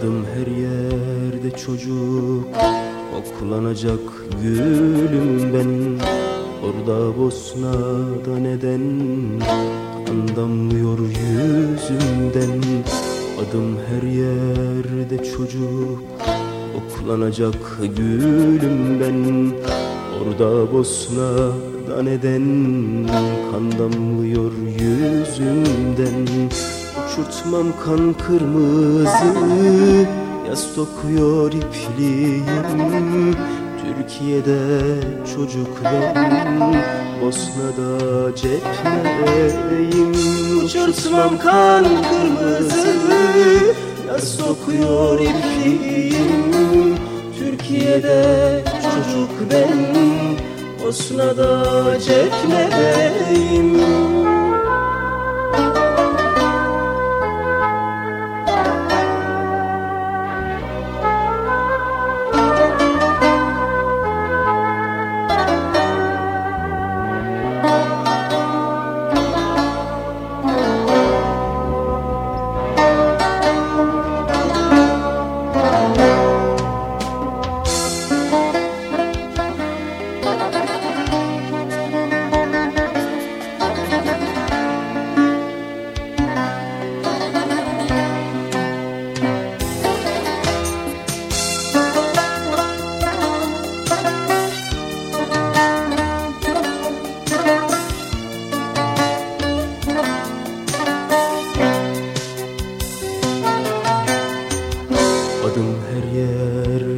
Adım her yerde çocuk. Oklanacak gülüm ben. Orada Bosna'da neden? Anlamıyor yüzümden. Adım her yerde çocuk. Oklanacak gülüm ben. Orada Bosna'da neden? Kan damlıyor yüzümden. Uçurtmam kan kırmızı Yaz dokuyor ipliğim. Türkiye'de çocuk ben Bosna'da ceplereyim Uçurtmam kan kırmızı Yaz dokuyor ipliğim. Türkiye'de çocuk ben Bosna'da ceplereyim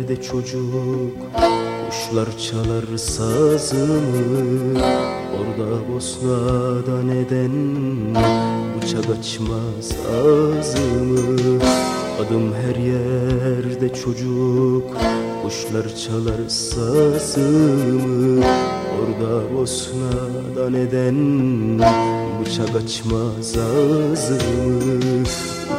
yerde çocuk Kuşlar çalar sazımı. Orada Bosna'da neden Bıçak açmaz ağzımı? Adım her yerde çocuk Kuşlar çalar sazımı. Orada Bosna'da neden Bıçak açmaz ağzımı?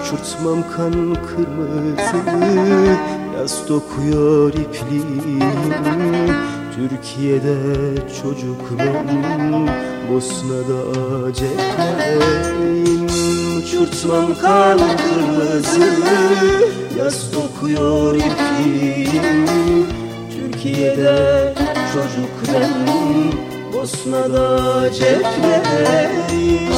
Uçurtmam kan kırmızı Yaz dokuyor ipliğim Türkiye'de çocuk ben Bosna'da ceplereyim Uçurtmam kan kırmızı. Yaz dokuyor ipliğim Türkiye'de çocuk ben Bosna'da ceplereyim